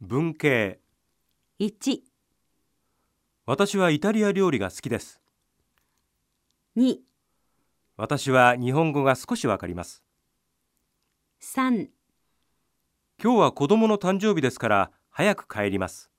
文系。1、私はイタリア料理が好きです。2、私は日本語が少しわかります。3今日は子供の誕生日ですから早く帰ります。